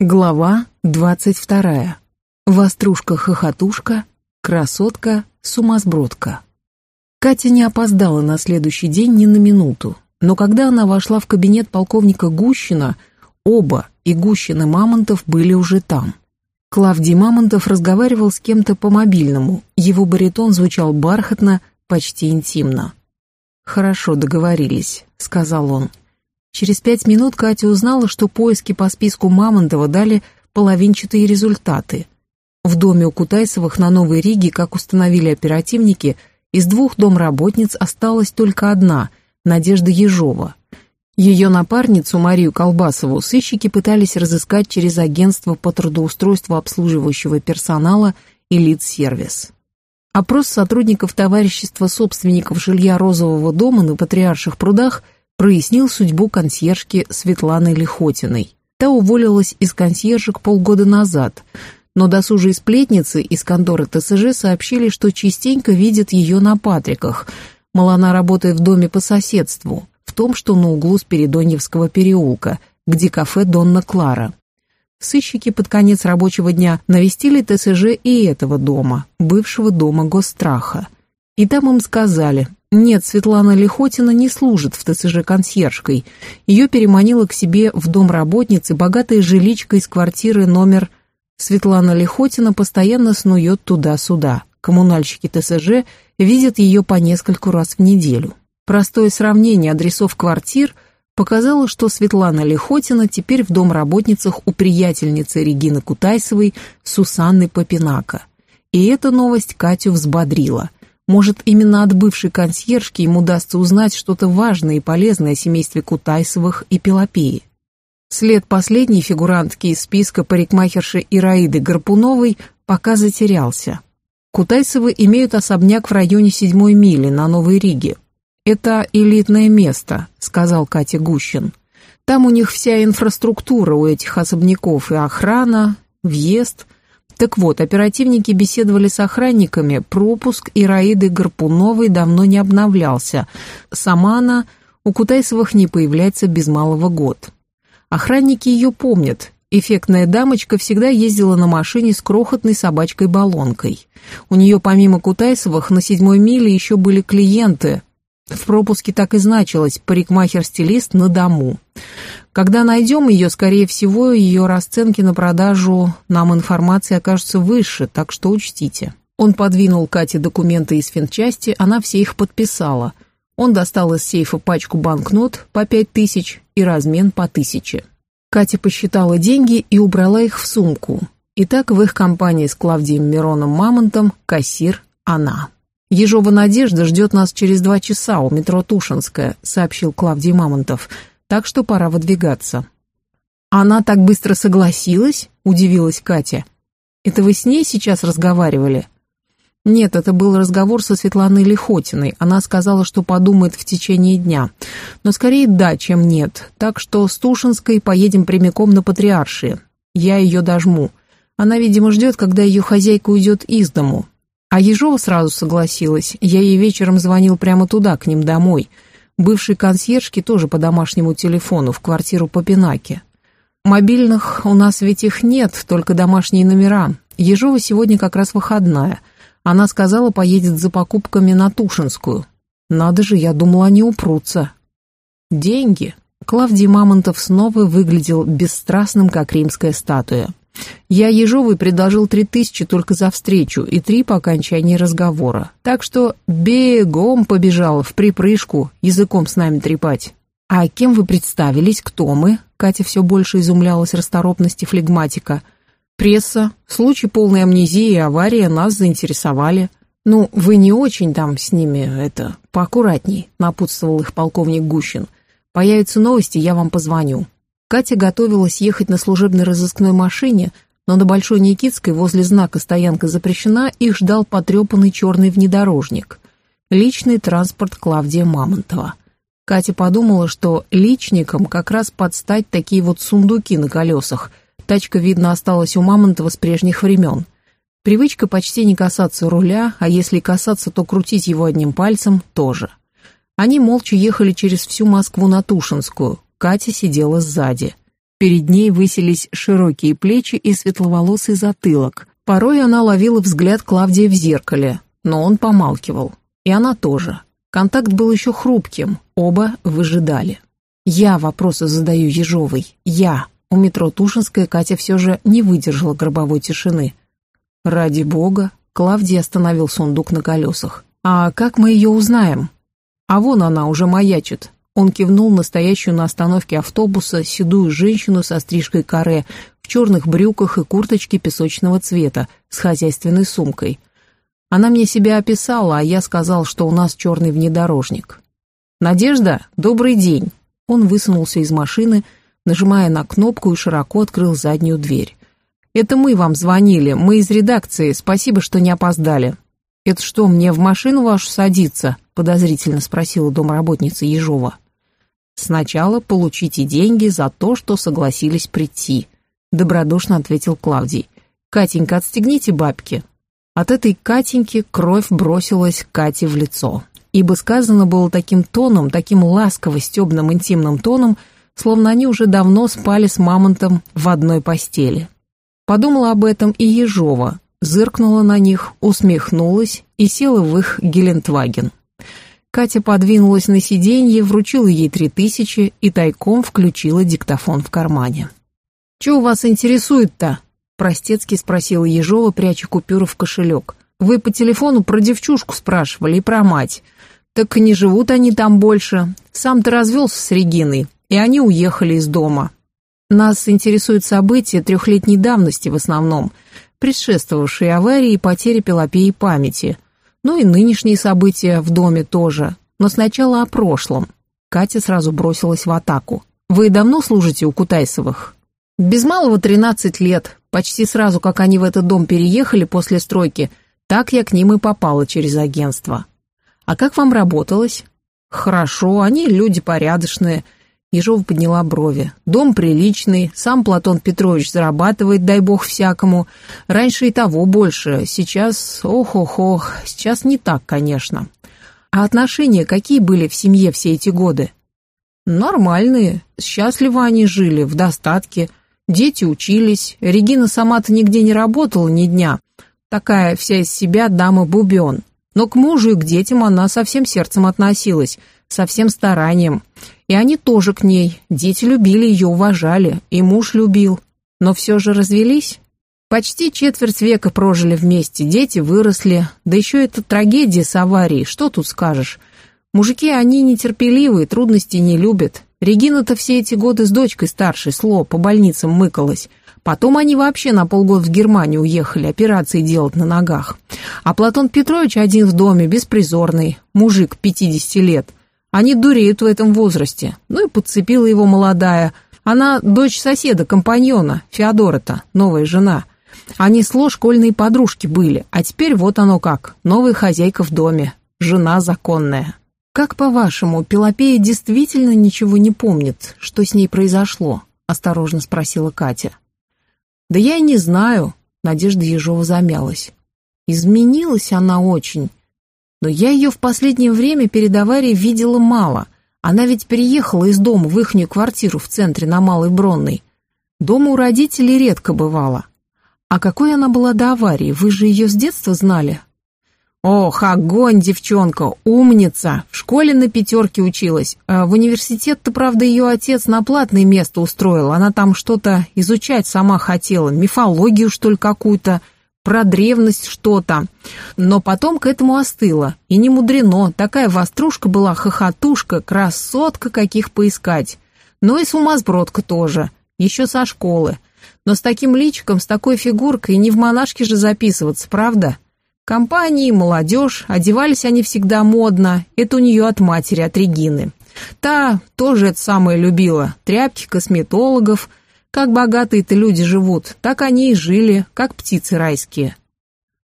Глава двадцать вторая. Вострушка-хохотушка, красотка-сумасбродка. Катя не опоздала на следующий день ни на минуту, но когда она вошла в кабинет полковника Гущина, оба, и Гущин и Мамонтов, были уже там. Клавдий Мамонтов разговаривал с кем-то по мобильному, его баритон звучал бархатно, почти интимно. «Хорошо, договорились», — сказал он. Через пять минут Катя узнала, что поиски по списку Мамонтова дали половинчатые результаты. В доме у Кутайсовых на Новой Риге, как установили оперативники, из двух домработниц осталась только одна – Надежда Ежова. Ее напарницу Марию Колбасову сыщики пытались разыскать через агентство по трудоустройству обслуживающего персонала «Элит-сервис». Опрос сотрудников товарищества собственников жилья Розового дома на Патриарших прудах – прояснил судьбу консьержки Светланы Лихотиной. Та уволилась из консьержек полгода назад, но досужие сплетницы из конторы ТСЖ сообщили, что частенько видят ее на Патриках, мол, она работает в доме по соседству, в том, что на углу Спиридоньевского переулка, где кафе «Донна Клара». Сыщики под конец рабочего дня навестили ТСЖ и этого дома, бывшего дома госстраха. И там им сказали, нет, Светлана Лихотина не служит в ТСЖ консьержкой. Ее переманила к себе в дом работницы богатая жиличка из квартиры номер... Светлана Лихотина постоянно снует туда-сюда. Коммунальщики ТСЖ видят ее по нескольку раз в неделю. Простое сравнение адресов квартир показало, что Светлана Лихотина теперь в дом работницах у приятельницы Регины Кутайсовой Сусанны Попинака. И эта новость Катю взбодрила. Может, именно от бывшей консьержки ему удастся узнать что-то важное и полезное о семействе Кутайсовых и Пелопеи. След последней фигурантки из списка парикмахерши Ираиды Гарпуновой пока затерялся. Кутайсовы имеют особняк в районе седьмой мили на Новой Риге. «Это элитное место», — сказал Катя Гущин. «Там у них вся инфраструктура у этих особняков, и охрана, въезд, так вот, оперативники беседовали с охранниками, пропуск Ираиды Гарпуновой давно не обновлялся. Сама она у Кутайсовых не появляется без малого год. Охранники ее помнят. Эффектная дамочка всегда ездила на машине с крохотной собачкой-баллонкой. У нее помимо Кутайсовых на седьмой миле еще были клиенты. В пропуске так и значилось «парикмахер-стилист на дому». Когда найдем ее, скорее всего, ее расценки на продажу нам информации окажутся выше, так что учтите. Он подвинул Кате документы из финчасти, она все их подписала. Он достал из сейфа пачку банкнот по пять тысяч и размен по тысяче. Катя посчитала деньги и убрала их в сумку. Итак, в их компании с Клавдием Мироном Мамонтом кассир она. «Ежова Надежда ждет нас через два часа у метро Тушинская», сообщил Клавдий Мамонтов – так что пора выдвигаться. «Она так быстро согласилась?» – удивилась Катя. «Это вы с ней сейчас разговаривали?» «Нет, это был разговор со Светланой Лихотиной. Она сказала, что подумает в течение дня. Но скорее да, чем нет. Так что с Тушинской поедем прямиком на Патриаршие. Я ее дожму. Она, видимо, ждет, когда ее хозяйка уйдет из дому. А Ежова сразу согласилась. Я ей вечером звонил прямо туда, к ним домой бывшей консьержки тоже по домашнему телефону в квартиру по Пинаке. Мобильных у нас ведь их нет, только домашние номера. Ежова сегодня как раз выходная. Она сказала, поедет за покупками на Тушинскую. Надо же, я думала, они упрутся. Деньги. Клавдий Мамонтов снова выглядел бесстрастным, как римская статуя. Я Ежовой предложил три тысячи только за встречу и три по окончании разговора. Так что бегом побежал в припрыжку языком с нами трепать. «А кем вы представились? Кто мы?» Катя все больше изумлялась расторопности флегматика. «Пресса. Случай полной амнезии и авария нас заинтересовали». «Ну, вы не очень там с ними, это, поаккуратней», напутствовал их полковник Гущин. «Появятся новости, я вам позвоню». Катя готовилась ехать на служебной разыскной машине, но на Большой Никитской возле знака «Стоянка запрещена» их ждал потрепанный черный внедорожник. Личный транспорт Клавдия Мамонтова. Катя подумала, что личникам как раз подстать такие вот сундуки на колесах. Тачка, видно, осталась у Мамонтова с прежних времен. Привычка почти не касаться руля, а если касаться, то крутить его одним пальцем тоже. Они молча ехали через всю Москву на Тушинскую, Катя сидела сзади. Перед ней высились широкие плечи и светловолосый затылок. Порой она ловила взгляд Клавдия в зеркале, но он помалкивал. И она тоже. Контакт был еще хрупким, оба выжидали. Я вопросы задаю Ежовой. Я. У метро Тушинская Катя все же не выдержала гробовой тишины. Ради бога, Клавдий остановил сундук на колесах. «А как мы ее узнаем?» «А вон она уже маячит». Он кивнул настоящую на остановке автобуса седую женщину со стрижкой каре в черных брюках и курточке песочного цвета с хозяйственной сумкой. Она мне себя описала, а я сказал, что у нас черный внедорожник. «Надежда, добрый день!» Он высунулся из машины, нажимая на кнопку и широко открыл заднюю дверь. «Это мы вам звонили, мы из редакции, спасибо, что не опоздали». «Это что, мне в машину вашу садиться?» — подозрительно спросила домработница Ежова. «Сначала получите деньги за то, что согласились прийти», — добродушно ответил Клавдий. «Катенька, отстегните бабки». От этой Катеньки кровь бросилась Кате в лицо, ибо сказано было таким тоном, таким ласково-стебным интимным тоном, словно они уже давно спали с мамонтом в одной постели. Подумала об этом и Ежова, зыркнула на них, усмехнулась и села в их Гелендваген. Катя подвинулась на сиденье, вручила ей три тысячи и тайком включила диктофон в кармане. «Че у вас интересует-то?» – простецки спросила Ежова, пряча купюру в кошелек. «Вы по телефону про девчушку спрашивали и про мать. Так не живут они там больше. Сам ты развелся с Региной, и они уехали из дома. Нас интересуют события трехлетней давности в основном, предшествовавшие аварии и потере Пелопеи памяти. Ну и нынешние события в доме тоже. Но сначала о прошлом. Катя сразу бросилась в атаку. «Вы давно служите у Кутайсовых?» «Без малого 13 лет. Почти сразу, как они в этот дом переехали после стройки, так я к ним и попала через агентство. А как вам работалось?» «Хорошо, они люди порядочные. Ежова подняла брови. «Дом приличный, сам Платон Петрович зарабатывает, дай бог всякому. Раньше и того больше, сейчас, ох-ох-ох, сейчас не так, конечно. А отношения какие были в семье все эти годы?» «Нормальные, счастливо они жили, в достатке. Дети учились, Регина сама-то нигде не работала ни дня. Такая вся из себя дама-бубен. Но к мужу и к детям она со всем сердцем относилась, со всем старанием». И они тоже к ней. Дети любили ее, уважали, и муж любил. Но все же развелись. Почти четверть века прожили вместе, дети выросли. Да еще эта трагедия с аварией, что тут скажешь? Мужики, они нетерпеливые, трудностей не любят. Регина-то все эти годы с дочкой старшей, Сло, по больницам мыкалась. Потом они вообще на полгода в Германию уехали операции делать на ногах. А Платон Петрович один в доме, беспризорный, мужик 50 лет – они дуреют в этом возрасте. Ну и подцепила его молодая. Она дочь соседа, компаньона, Феодора-то, новая жена. Они сло школьные подружки были, а теперь вот оно как, новая хозяйка в доме, жена законная. Как по-вашему, Пелопея действительно ничего не помнит, что с ней произошло? Осторожно спросила Катя. Да я и не знаю, Надежда Ежова замялась. Изменилась она очень. Но я ее в последнее время перед аварией видела мало. Она ведь переехала из дома в ихнюю квартиру в центре на Малой Бронной. Дома у родителей редко бывала. А какой она была до аварии, вы же ее с детства знали? Ох, огонь, девчонка, умница! В школе на пятерке училась. А в университет-то, правда, ее отец на платное место устроил. Она там что-то изучать сама хотела, мифологию, что ли, какую-то про древность что-то. Но потом к этому остыло. И не мудрено, такая вострушка была хохотушка, красотка каких поискать. Ну и сумасбродка тоже, еще со школы. Но с таким личиком, с такой фигуркой не в монашке же записываться, правда? Компании, молодежь, одевались они всегда модно, это у нее от матери, от Регины. Та тоже это самое любила, тряпки косметологов – как богатые-то люди живут, так они и жили, как птицы райские.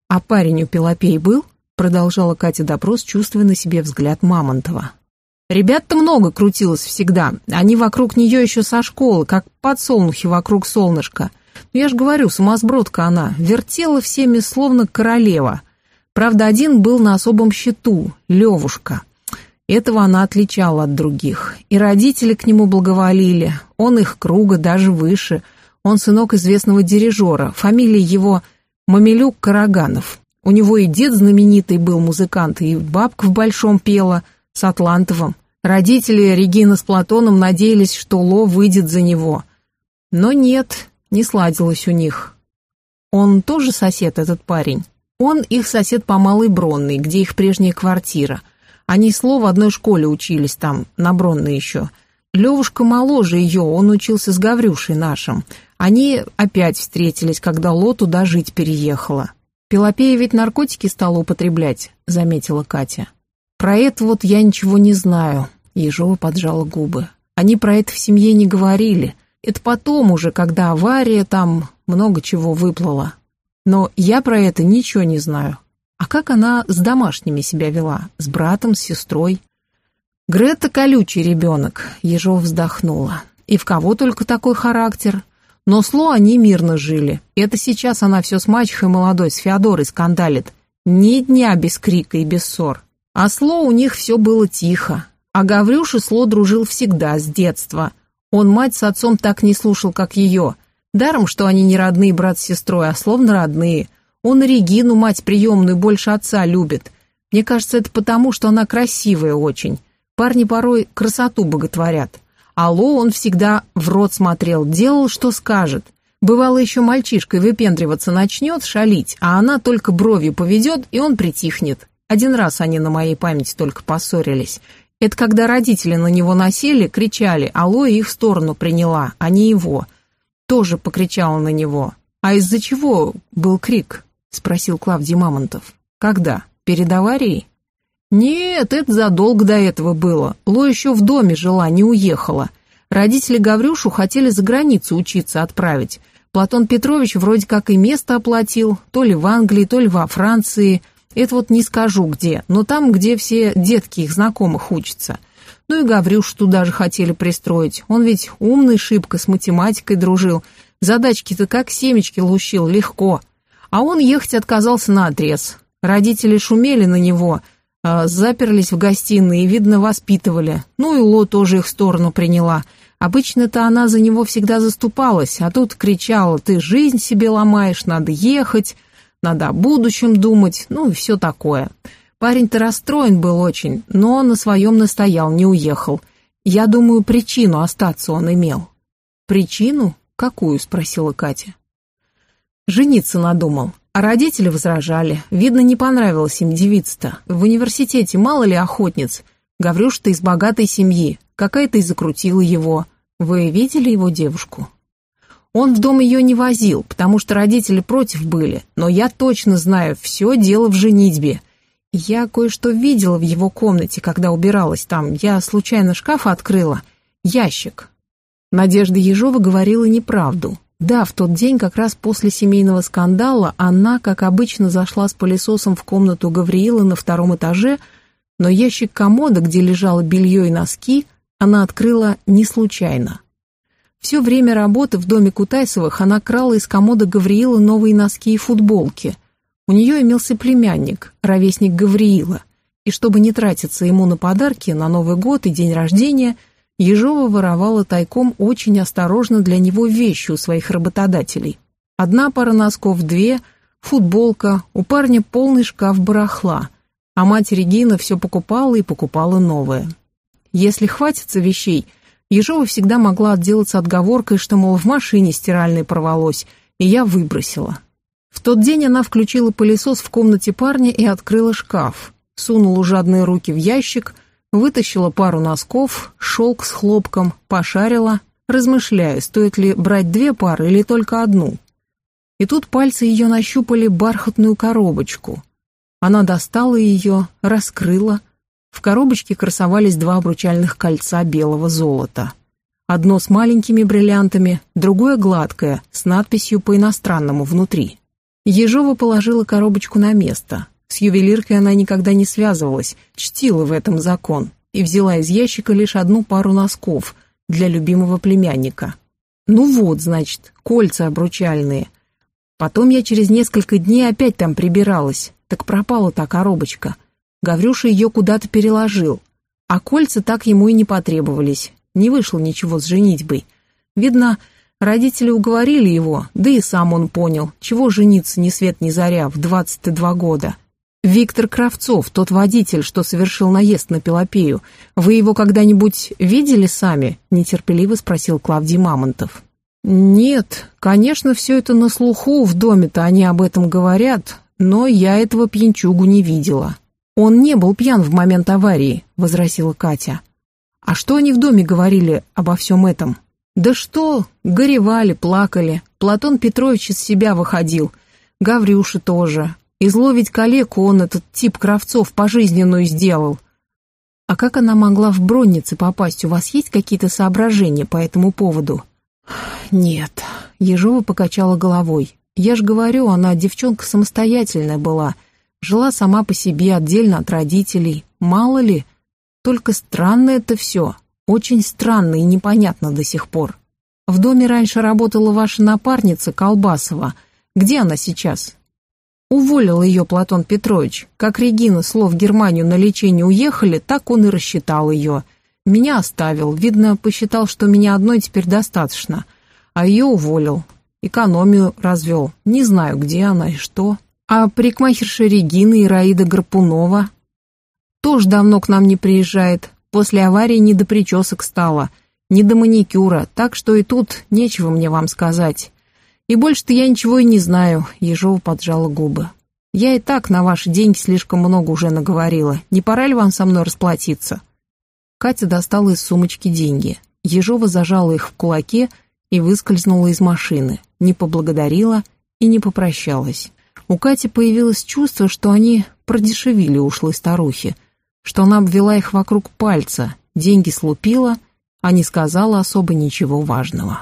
А парень у Пелопей был? Продолжала Катя допрос, чувствуя на себе взгляд Мамонтова. Ребят-то много крутилось всегда. Они вокруг нее еще со школы, как подсолнухи вокруг солнышка. Но я ж говорю, сумасбродка она, вертела всеми словно королева. Правда, один был на особом счету, Левушка. Этого она отличала от других. И родители к нему благоволили, он их круга даже выше. Он сынок известного дирижера, фамилия его Мамилюк Караганов. У него и дед знаменитый был музыкант, и бабка в Большом пела с Атлантовым. Родители Регина с Платоном надеялись, что Ло выйдет за него. Но нет, не сладилось у них. Он тоже сосед, этот парень? Он их сосед по Малой Бронной, где их прежняя квартира. Они с Ло в одной школе учились там, на Бронной еще. Левушка моложе ее, он учился с Гаврюшей нашим. Они опять встретились, когда Ло туда жить переехала. «Пелопея ведь наркотики стала употреблять», — заметила Катя. «Про это вот я ничего не знаю», — Ежова поджала губы. «Они про это в семье не говорили. Это потом уже, когда авария, там много чего выплыло. Но я про это ничего не знаю. А как она с домашними себя вела? С братом, с сестрой?» «Грета колючий ребенок», — Ежова вздохнула. «И в кого только такой характер? Но с Ло они мирно жили. Это сейчас она все с мачехой молодой, с Феодорой скандалит. Ни дня без крика и без ссор. А с Ло у них все было тихо. А Гаврюша с Ло дружил всегда, с детства. Он мать с отцом так не слушал, как ее. Даром, что они не родные брат с сестрой, а словно родные. Он Регину, мать приемную, больше отца любит. Мне кажется, это потому, что она красивая очень. Парни порой красоту боготворят. Алло он всегда в рот смотрел, делал, что скажет. Бывало, еще мальчишкой выпендриваться начнет, шалить, а она только бровью поведет, и он притихнет. Один раз они на моей памяти только поссорились. Это когда родители на него насели, кричали, алло их в сторону приняла, а не его. Тоже покричала на него. «А из-за чего был крик?» — спросил Клавдий Мамонтов. «Когда? Перед аварией?» «Нет, это задолго до этого было. Ло еще в доме жила, не уехала. Родители Гаврюшу хотели за границу учиться отправить. Платон Петрович вроде как и место оплатил, то ли в Англии, то ли во Франции. Это вот не скажу где, но там, где все детки их знакомых учатся. Ну и Гаврюш туда же хотели пристроить. Он ведь умный шибко, с математикой дружил. Задачки-то как семечки лущил, легко. А он ехать отказался на отрез. Родители шумели на него – а, заперлись в гостиной и, видно, воспитывали. Ну и Ло тоже их сторону приняла. Обычно-то она за него всегда заступалась, а тут кричала, ты жизнь себе ломаешь, надо ехать, надо о будущем думать, ну и все такое. Парень-то расстроен был очень, но на своем настоял, не уехал. Я думаю, причину остаться он имел. «Причину? Какую?» — спросила Катя. «Жениться надумал. А родители возражали. Видно, не понравилась им девица-то. В университете мало ли охотниц. Гаврюш-то из богатой семьи. Какая-то и закрутила его. Вы видели его девушку? Он в дом ее не возил, потому что родители против были. Но я точно знаю, все дело в женитьбе. Я кое-что видела в его комнате, когда убиралась там. Я случайно шкаф открыла. Ящик. Надежда Ежова говорила неправду. Да, в тот день, как раз после семейного скандала, она, как обычно, зашла с пылесосом в комнату Гавриила на втором этаже, но ящик комода, где лежало белье и носки, она открыла не случайно. Все время работы в доме Кутайсовых она крала из комода Гавриила новые носки и футболки. У нее имелся племянник, ровесник Гавриила, и чтобы не тратиться ему на подарки на Новый год и день рождения – Ежова воровала тайком очень осторожно для него вещи у своих работодателей. Одна пара носков, две, футболка, у парня полный шкаф барахла, а мать Регина все покупала и покупала новое. Если хватится вещей, Ежова всегда могла отделаться отговоркой, что, мол, в машине стиральной порвалось, и я выбросила. В тот день она включила пылесос в комнате парня и открыла шкаф, сунула жадные руки в ящик, Вытащила пару носков, шелк с хлопком, пошарила, размышляя, стоит ли брать две пары или только одну. И тут пальцы ее нащупали бархатную коробочку. Она достала ее, раскрыла. В коробочке красовались два обручальных кольца белого золота. Одно с маленькими бриллиантами, другое гладкое, с надписью по-иностранному внутри. Ежова положила коробочку на место, с ювелиркой она никогда не связывалась, чтила в этом закон и взяла из ящика лишь одну пару носков для любимого племянника. Ну вот, значит, кольца обручальные. Потом я через несколько дней опять там прибиралась, так пропала та коробочка. Гаврюша ее куда-то переложил. А кольца так ему и не потребовались. Не вышло ничего с женитьбой. Видно, родители уговорили его, да и сам он понял, чего жениться ни свет ни заря в 22 года. Виктор Кравцов, тот водитель, что совершил наезд на Пелопею, вы его когда-нибудь видели сами? Нетерпеливо спросил Клавдий Мамонтов. Нет, конечно, все это на слуху, в доме-то они об этом говорят, но я этого пьянчугу не видела. Он не был пьян в момент аварии, возразила Катя. А что они в доме говорили обо всем этом? Да что, горевали, плакали. Платон Петрович из себя выходил. Гаврюша тоже. Изловить калеку он, этот тип Кравцов, пожизненную сделал. А как она могла в броннице попасть? У вас есть какие-то соображения по этому поводу? Нет. Ежова покачала головой. Я ж говорю, она девчонка самостоятельная была. Жила сама по себе, отдельно от родителей. Мало ли. Только странно это все. Очень странно и непонятно до сих пор. В доме раньше работала ваша напарница Колбасова. Где она сейчас? Уволил ее Платон Петрович. Как Регина слов в Германию на лечение уехали, так он и рассчитал ее. Меня оставил. Видно, посчитал, что меня одной теперь достаточно. А ее уволил. Экономию развел. Не знаю, где она и что. А парикмахерша Регина и Раида Гарпунова тоже давно к нам не приезжает. После аварии не до причесок стало, не до маникюра, так что и тут нечего мне вам сказать. И больше-то я ничего и не знаю, Ежова поджала губы. Я и так на ваши деньги слишком много уже наговорила. Не пора ли вам со мной расплатиться? Катя достала из сумочки деньги. Ежова зажала их в кулаке и выскользнула из машины. Не поблагодарила и не попрощалась. У Кати появилось чувство, что они продешевили ушлой старухи, что она обвела их вокруг пальца, деньги слупила, а не сказала особо ничего важного.